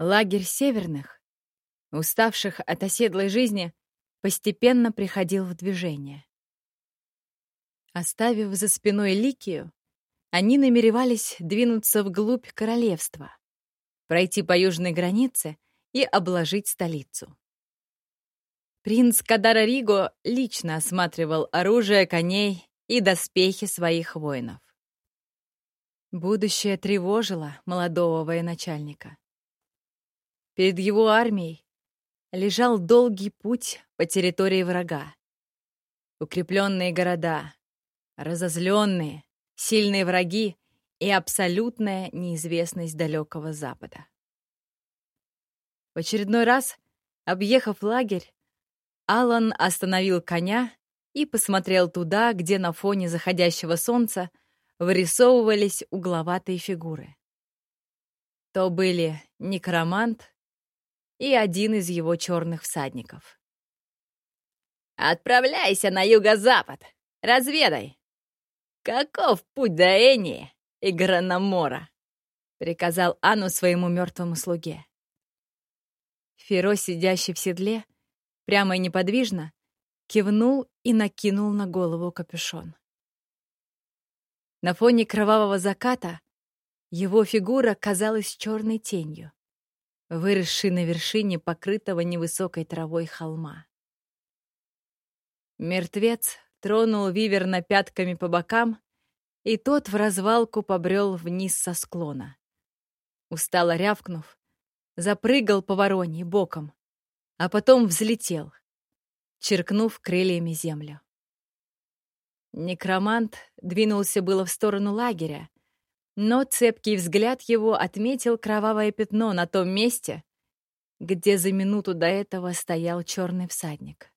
Лагерь северных, уставших от оседлой жизни, постепенно приходил в движение. Оставив за спиной Ликию, они намеревались двинуться вглубь королевства, пройти по южной границе и обложить столицу. Принц Кадара Риго лично осматривал оружие коней и доспехи своих воинов. Будущее тревожило молодого военачальника. Перед его армией лежал долгий путь по территории врага. Укрепленные города, разозленные, сильные враги и абсолютная неизвестность далекого Запада. В очередной раз, объехав лагерь, Алан остановил коня и посмотрел туда, где на фоне заходящего солнца вырисовывались угловатые фигуры. То были некромант и один из его черных всадников. «Отправляйся на юго-запад! Разведай! Каков путь до Энии и Гранамора?» — приказал Анну своему мертвому слуге. Феро, сидящий в седле, прямо и неподвижно, кивнул и накинул на голову капюшон. На фоне кровавого заката его фигура казалась черной тенью, выросшей на вершине покрытого невысокой травой холма. Мертвец тронул Виверна пятками по бокам, и тот в развалку побрел вниз со склона. Устало рявкнув, запрыгал по вороне боком, а потом взлетел, черкнув крыльями землю. Некромант двинулся было в сторону лагеря, но цепкий взгляд его отметил кровавое пятно на том месте, где за минуту до этого стоял черный всадник.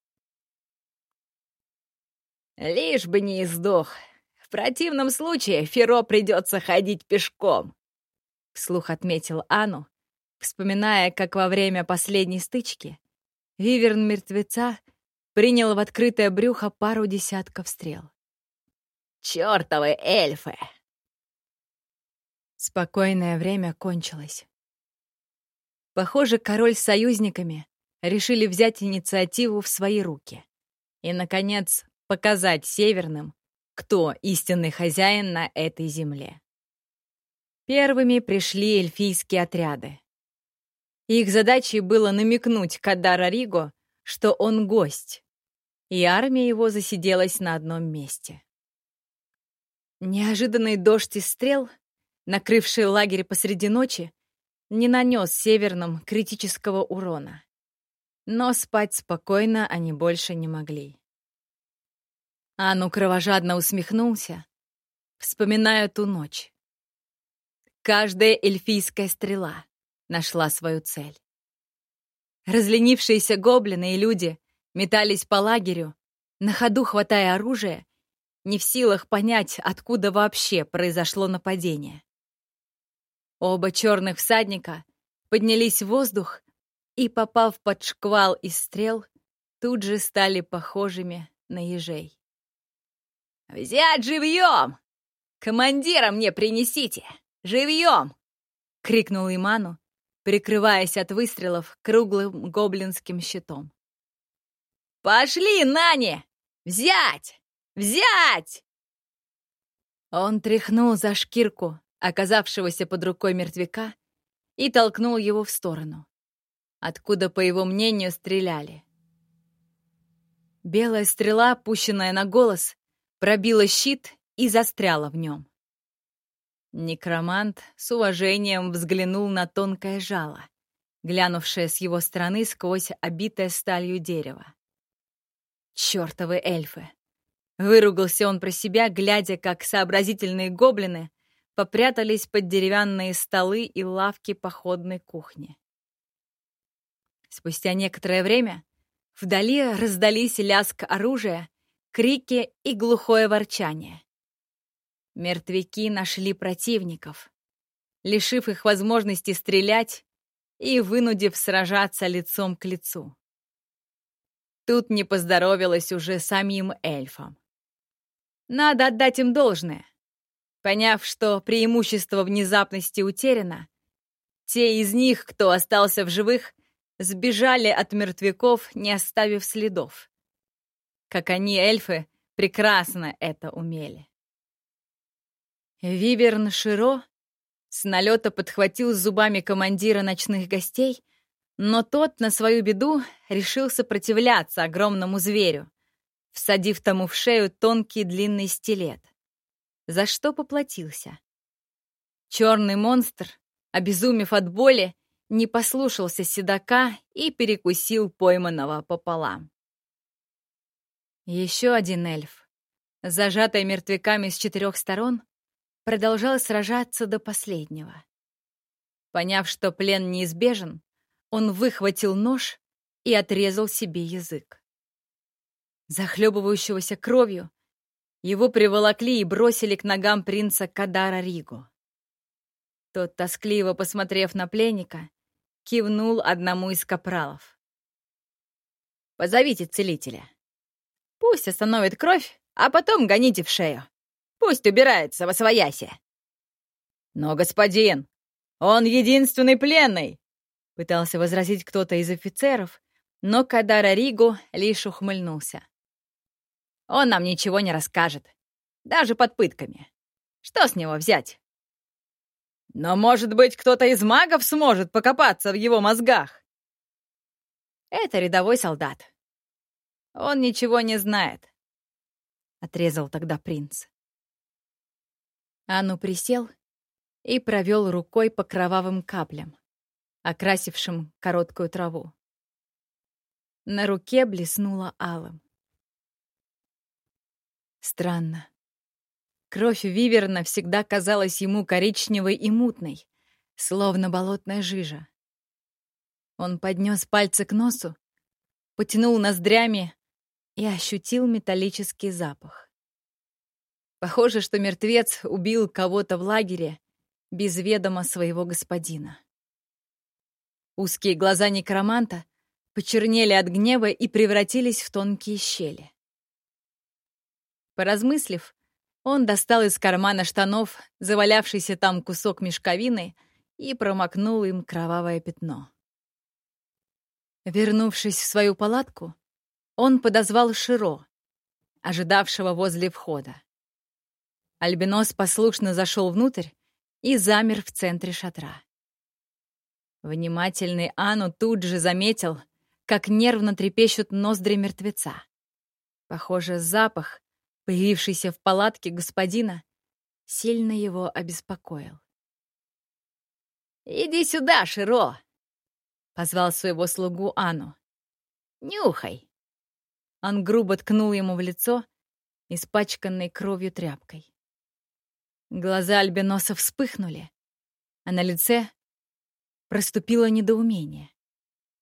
«Лишь бы не издох. В противном случае Феро придется ходить пешком», — вслух отметил Ану, вспоминая, как во время последней стычки Виверн мертвеца принял в открытое брюхо пару десятков стрел. «Чёртовы эльфы!» Спокойное время кончилось. Похоже, король с союзниками решили взять инициативу в свои руки и, наконец, показать северным, кто истинный хозяин на этой земле. Первыми пришли эльфийские отряды. Их задачей было намекнуть Кадара Риго, что он гость, и армия его засиделась на одном месте. Неожиданный дождь из стрел, накрывший лагерь посреди ночи, не нанес северным критического урона. Но спать спокойно они больше не могли. Ану кровожадно усмехнулся, вспоминая ту ночь. Каждая эльфийская стрела нашла свою цель. Разленившиеся гоблины и люди метались по лагерю, на ходу хватая оружие, не в силах понять, откуда вообще произошло нападение. Оба черных всадника поднялись в воздух и, попав под шквал из стрел, тут же стали похожими на ежей. «Взять живьем! Командира мне принесите! Живьем!» — крикнул Иману, прикрываясь от выстрелов круглым гоблинским щитом. «Пошли, Нани! Взять! Взять!» Он тряхнул за шкирку оказавшегося под рукой мертвяка и толкнул его в сторону, откуда, по его мнению, стреляли. Белая стрела, пущенная на голос, пробила щит и застряла в нем. Некромант с уважением взглянул на тонкое жало, глянувшее с его стороны сквозь обитое сталью дерево. Чёртовы эльфы! Выругался он про себя, глядя, как сообразительные гоблины попрятались под деревянные столы и лавки походной кухни. Спустя некоторое время вдали раздались лязг оружия, крики и глухое ворчание. Мертвяки нашли противников, лишив их возможности стрелять и вынудив сражаться лицом к лицу. Тут не поздоровилось уже самим эльфам. Надо отдать им должное. Поняв, что преимущество внезапности утеряно, те из них, кто остался в живых, сбежали от мертвяков, не оставив следов. Как они, эльфы, прекрасно это умели. Виверн Широ с налета подхватил зубами командира ночных гостей, но тот на свою беду решил сопротивляться огромному зверю, всадив тому в шею тонкий длинный стилет, за что поплатился. Черный монстр, обезумев от боли, не послушался седока и перекусил пойманного пополам. Еще один эльф, зажатый мертвяками с четырех сторон, продолжал сражаться до последнего. Поняв, что плен неизбежен, он выхватил нож и отрезал себе язык. Захлебывающегося кровью, его приволокли и бросили к ногам принца Кадара Ригу. Тот, тоскливо посмотрев на пленника, кивнул одному из капралов. «Позовите целителя. Пусть остановит кровь, а потом гоните в шею. Пусть убирается во свояси». «Но, господин, он единственный пленный!» Пытался возразить кто-то из офицеров, но Кадара Ригу лишь ухмыльнулся. «Он нам ничего не расскажет, даже под пытками. Что с него взять?» «Но, может быть, кто-то из магов сможет покопаться в его мозгах?» «Это рядовой солдат. Он ничего не знает», — отрезал тогда принц. Ану присел и провел рукой по кровавым каплям, окрасившим короткую траву. На руке блеснула алым. Странно. Кровь Виверна всегда казалась ему коричневой и мутной, словно болотная жижа. Он поднес пальцы к носу, потянул ноздрями и ощутил металлический запах. Похоже, что мертвец убил кого-то в лагере без ведома своего господина. Узкие глаза некроманта почернели от гнева и превратились в тонкие щели. Поразмыслив, он достал из кармана штанов завалявшийся там кусок мешковины и промокнул им кровавое пятно. Вернувшись в свою палатку, он подозвал Широ, ожидавшего возле входа. Альбинос послушно зашел внутрь и замер в центре шатра. Внимательный Ану тут же заметил, как нервно трепещут ноздри мертвеца. Похоже, запах, появившийся в палатке господина, сильно его обеспокоил. «Иди сюда, Широ!» — позвал своего слугу Ану. «Нюхай!» Он грубо ткнул ему в лицо, испачканной кровью тряпкой. Глаза альбиноса вспыхнули, а на лице проступило недоумение,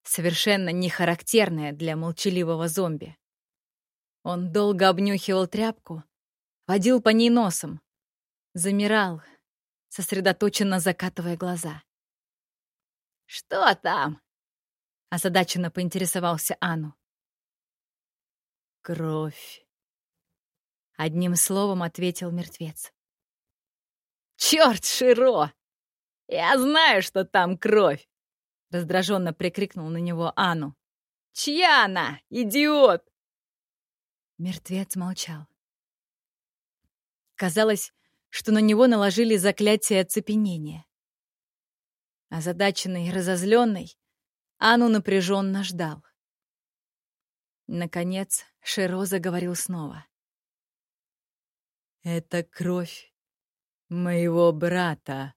совершенно не характерное для молчаливого зомби. Он долго обнюхивал тряпку, водил по ней носом, замирал, сосредоточенно закатывая глаза. «Что там?» — озадаченно поинтересовался Ану. «Кровь», — одним словом ответил мертвец. «Черт, Широ! Я знаю, что там кровь!» Раздраженно прикрикнул на него Ану. «Чья она, идиот?» Мертвец молчал. Казалось, что на него наложили заклятие оцепенения. Озадаченный и разозленный, Ану напряженно ждал. Наконец, Широ заговорил снова. «Это кровь моего брата».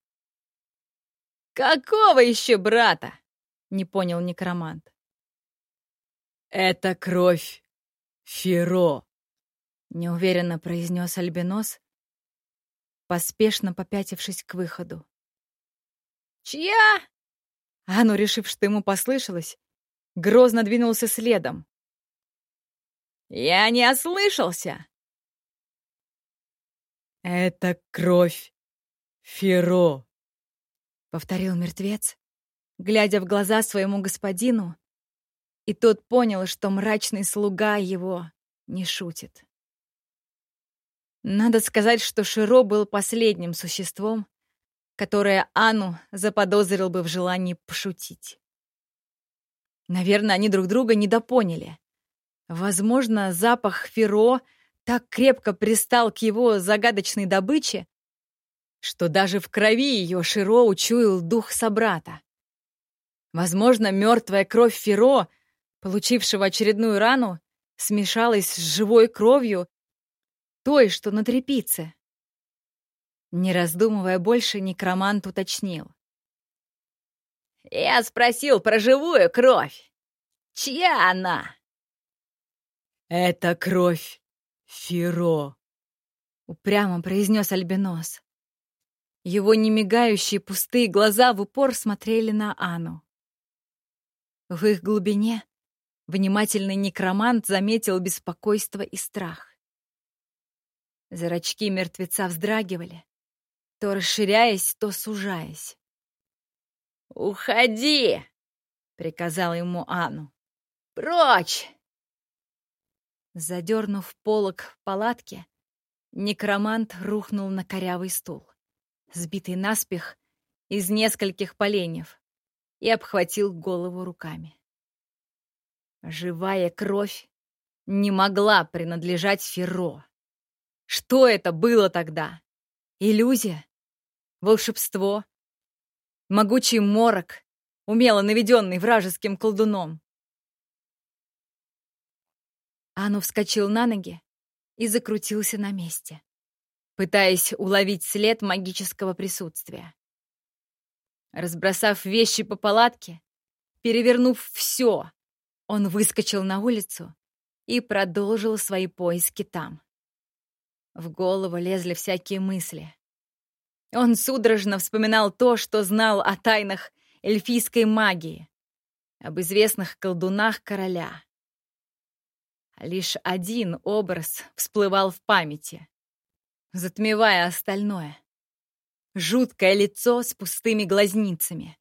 «Какого еще брата?» — не понял некромант. «Это кровь Феро», — неуверенно произнес Альбинос, поспешно попятившись к выходу. «Чья?» Ану, решив, что ему послышалось, грозно двинулся следом. «Я не ослышался!» «Это кровь Феро», — повторил мертвец, глядя в глаза своему господину, и тот понял, что мрачный слуга его не шутит. Надо сказать, что Широ был последним существом, которое Анну заподозрил бы в желании пошутить. Наверное, они друг друга недопоняли. Возможно, запах Феро так крепко пристал к его загадочной добыче, что даже в крови ее Широ учуял дух собрата. Возможно, мертвая кровь Феро, получившего очередную рану, смешалась с живой кровью той, что на трепице. Не раздумывая больше, некромант уточнил. «Я спросил про живую кровь. Чья она?» «Это кровь Феро», — упрямо произнес Альбинос. Его немигающие пустые глаза в упор смотрели на Ану. В их глубине внимательный некромант заметил беспокойство и страх. Зрачки мертвеца вздрагивали, то расширяясь, то сужаясь. «Уходи!» — приказал ему Ану. «Прочь!» Задернув полок в палатке, некромант рухнул на корявый стул, сбитый наспех из нескольких поленьев, и обхватил голову руками. Живая кровь не могла принадлежать Ферро. Что это было тогда? Иллюзия? Волшебство? Могучий морок, умело наведенный вражеским колдуном? Ану вскочил на ноги и закрутился на месте, пытаясь уловить след магического присутствия. Разбросав вещи по палатке, перевернув все, он выскочил на улицу и продолжил свои поиски там. В голову лезли всякие мысли. Он судорожно вспоминал то, что знал о тайнах эльфийской магии, об известных колдунах короля. Лишь один образ всплывал в памяти, затмевая остальное. Жуткое лицо с пустыми глазницами.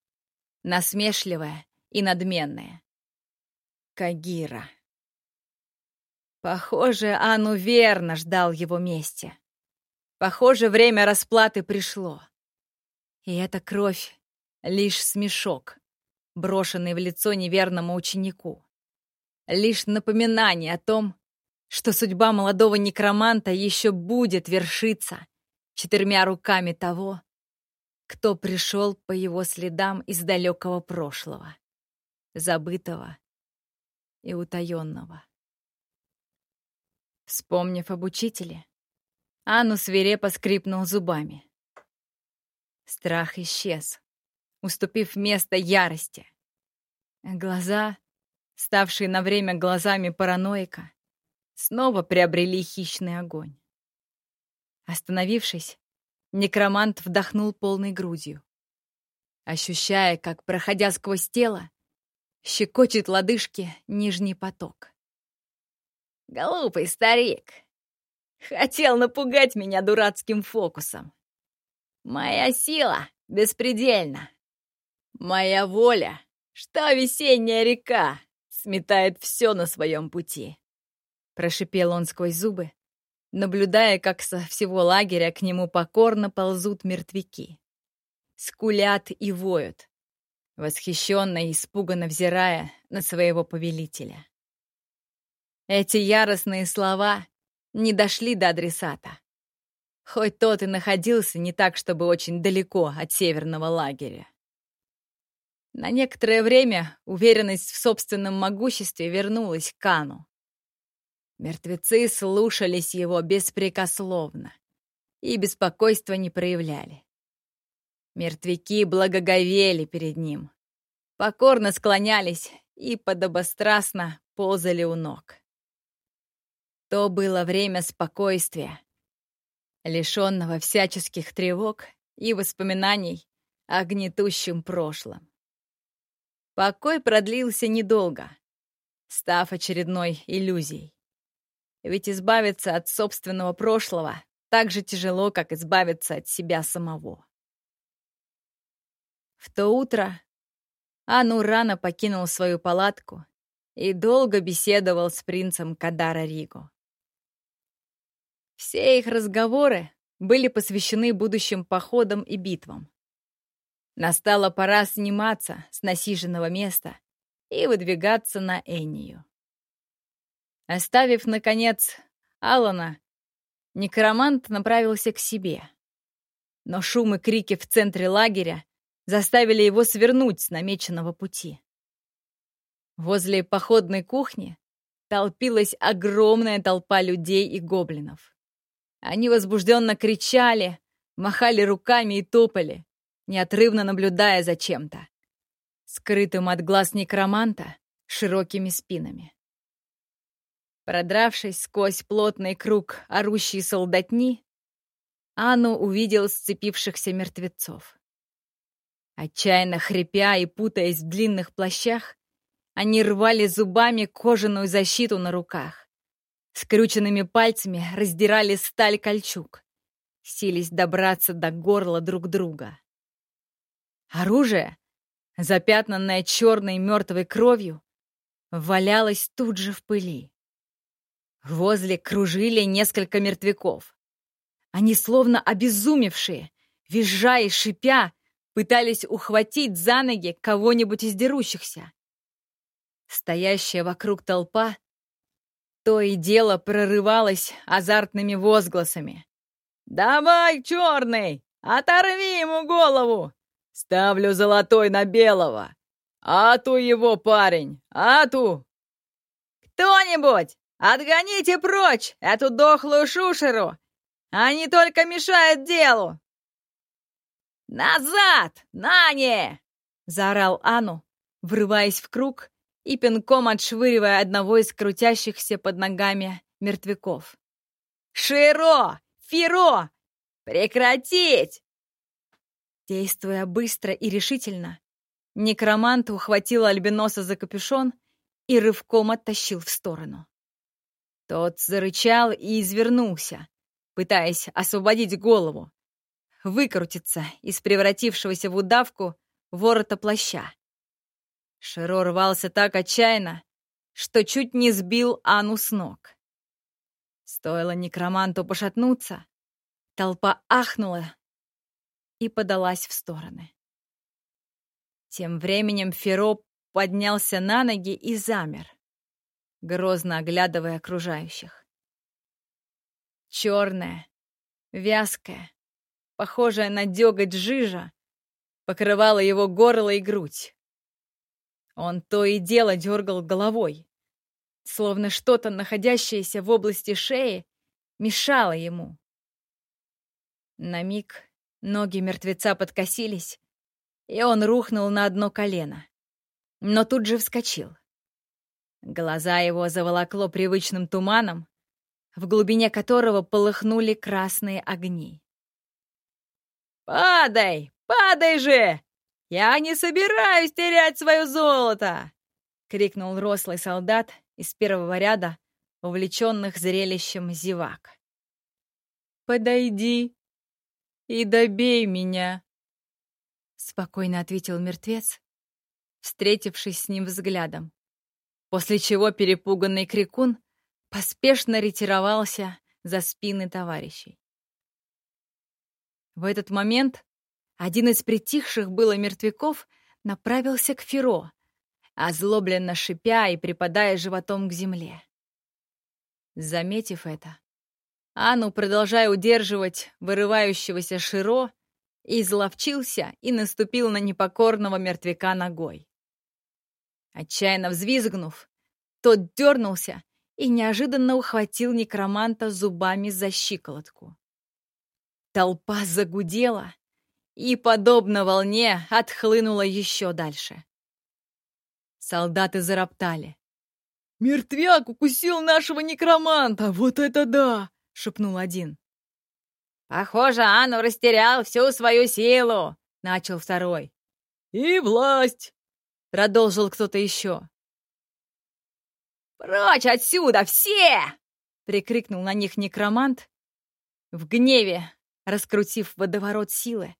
Насмешливое и надменное. Кагира. Похоже, Ану верно ждал его мести. Похоже, время расплаты пришло. И эта кровь — лишь смешок, брошенный в лицо неверному ученику. Лишь напоминание о том, что судьба молодого некроманта еще будет вершиться четырьмя руками того, кто пришел по его следам из далекого прошлого, забытого и утаенного. Вспомнив об учителе, Анну свирепо скрипнул зубами. Страх исчез, уступив место ярости. Глаза, ставшие на время глазами параноика, снова приобрели хищный огонь. Остановившись, некромант вдохнул полной грудью, ощущая, как, проходя сквозь тело, щекочет лодыжки нижний поток. «Глупый старик! Хотел напугать меня дурацким фокусом. Моя сила беспредельна. Моя воля, что весенняя река, сметает все на своем пути!» Прошипел он сквозь зубы, наблюдая, как со всего лагеря к нему покорно ползут мертвяки. Скулят и воют, восхищенно и испуганно взирая на своего повелителя. Эти яростные слова не дошли до адресата. Хоть тот и находился не так, чтобы очень далеко от северного лагеря. На некоторое время уверенность в собственном могуществе вернулась к Кану. Мертвецы слушались его беспрекословно и беспокойства не проявляли. Мертвяки благоговели перед ним, покорно склонялись и подобострастно ползали у ног. То было время спокойствия, лишенного всяческих тревог и воспоминаний о гнетущем прошлом. Покой продлился недолго, став очередной иллюзией. Ведь избавиться от собственного прошлого так же тяжело, как избавиться от себя самого. В то утро Ану рано покинул свою палатку и долго беседовал с принцем Кадара Риго. Все их разговоры были посвящены будущим походам и битвам. Настала пора сниматься с насиженного места и выдвигаться на Эннию. Оставив, наконец, Алана, некромант направился к себе. Но шум и крики в центре лагеря заставили его свернуть с намеченного пути. Возле походной кухни толпилась огромная толпа людей и гоблинов. Они возбужденно кричали, махали руками и топали, неотрывно наблюдая за чем-то, скрытым от глаз некроманта широкими спинами. Продравшись сквозь плотный круг орущей солдатни, Анну увидел сцепившихся мертвецов. Отчаянно хрипя и путаясь в длинных плащах, они рвали зубами кожаную защиту на руках. Скрюченными пальцами раздирали сталь кольчуг, сились добраться до горла друг друга. Оружие, запятнанное черной мертвой кровью, валялось тут же в пыли. Возле кружили несколько мертвяков. Они, словно обезумевшие, визжа и шипя, пытались ухватить за ноги кого-нибудь из дерущихся. Стоящая вокруг толпа то и дело прорывалась азартными возгласами. «Давай, черный, оторви ему голову! Ставлю золотой на белого! Ату его, парень, ату!» «Кто-нибудь, отгоните прочь эту дохлую шушеру! Они только мешают делу!» «Назад, Нани!» — заорал Ану, врываясь в круг и пинком отшвыривая одного из крутящихся под ногами мертвяков. «Широ! Фиро! Прекратить!» Действуя быстро и решительно, некромант ухватил альбиноса за капюшон и рывком оттащил в сторону. Тот зарычал и извернулся, пытаясь освободить голову, выкрутиться из превратившегося в удавку ворота плаща. Широ рвался так отчаянно, что чуть не сбил Анну с ног. Стоило некроманту пошатнуться, толпа ахнула и подалась в стороны. Тем временем Феро поднялся на ноги и замер, грозно оглядывая окружающих. Черная, вязкая, похожая на деготь жижа, покрывала его горло и грудь. Он то и дело дергал головой, словно что-то, находящееся в области шеи, мешало ему. На миг ноги мертвеца подкосились, и он рухнул на одно колено, но тут же вскочил. Глаза его заволокло привычным туманом, в глубине которого полыхнули красные огни. «Падай! Падай же! «Я не собираюсь терять свое золото!» — крикнул рослый солдат из первого ряда, увлеченных зрелищем зевак. «Подойди и добей меня!» — спокойно ответил мертвец, встретившись с ним взглядом, после чего перепуганный крикун поспешно ретировался за спины товарищей. В этот момент один из притихших было мертвяков направился к Феро, озлобленно шипя и припадая животом к земле. Заметив это, Ану, продолжая удерживать вырывающегося Широ, изловчился и наступил на непокорного мертвяка ногой. Отчаянно взвизгнув, тот дернулся и неожиданно ухватил некроманта зубами за щиколотку. Толпа загудела, и, подобно волне, отхлынула еще дальше. Солдаты зароптали. «Мертвяк укусил нашего некроманта! Вот это да!» — шепнул один. «Похоже, Анну растерял всю свою силу!» — начал второй. «И власть!» — продолжил кто-то еще. «Прочь отсюда, все!» — прикрикнул на них некромант, в гневе раскрутив водоворот силы,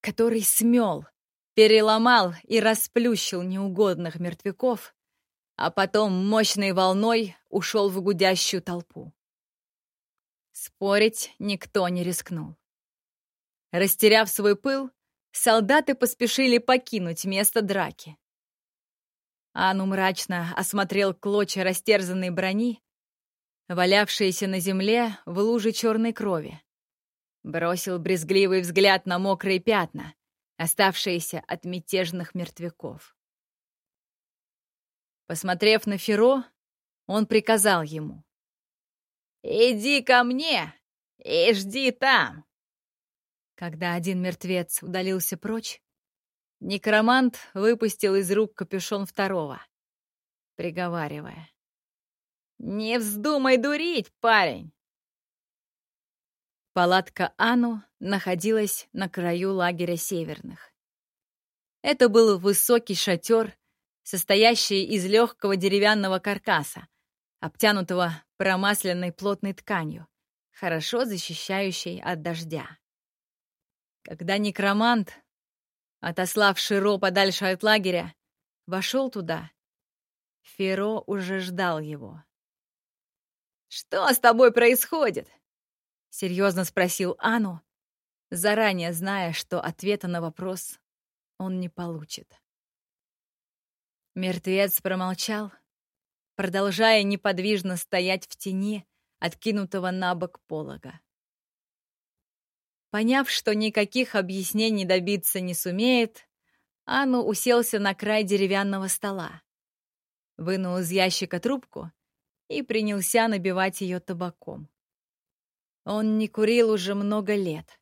который смел, переломал и расплющил неугодных мертвяков, а потом мощной волной ушел в гудящую толпу. Спорить никто не рискнул. Растеряв свой пыл, солдаты поспешили покинуть место драки. Ану мрачно осмотрел клочья растерзанной брони, валявшиеся на земле в луже черной крови. Бросил брезгливый взгляд на мокрые пятна, оставшиеся от мятежных мертвяков. Посмотрев на Феро, он приказал ему. «Иди ко мне и жди там!» Когда один мертвец удалился прочь, некромант выпустил из рук капюшон второго, приговаривая. «Не вздумай дурить, парень!» Палатка Ану находилась на краю лагеря северных. Это был высокий шатер, состоящий из легкого деревянного каркаса, обтянутого промасленной плотной тканью, хорошо защищающей от дождя. Когда некромант, отослав Широ подальше от лагеря, вошел туда, Феро уже ждал его. «Что с тобой происходит?» — серьезно спросил Ану, заранее зная, что ответа на вопрос он не получит. Мертвец промолчал, продолжая неподвижно стоять в тени откинутого на бок полога. Поняв, что никаких объяснений добиться не сумеет, Анну уселся на край деревянного стола, вынул из ящика трубку и принялся набивать ее табаком. Он не курил уже много лет,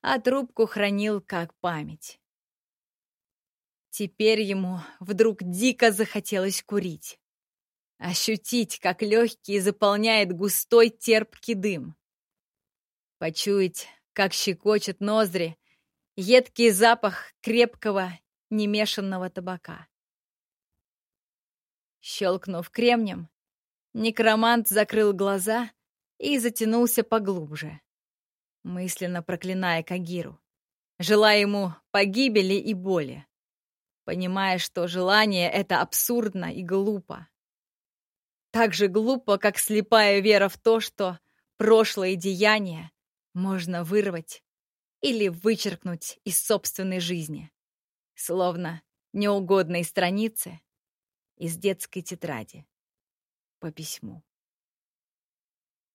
а трубку хранил как память. Теперь ему вдруг дико захотелось курить. Ощутить, как легкие заполняет густой терпкий дым. Почуять, как щекочет ноздри едкий запах крепкого, немешанного табака. Щелкнув кремнем, некромант закрыл глаза и затянулся поглубже, мысленно проклиная Кагиру, желая ему погибели и боли понимая, что желание — это абсурдно и глупо. Так же глупо, как слепая вера в то, что прошлое деяние можно вырвать или вычеркнуть из собственной жизни, словно неугодные страницы из детской тетради по письму.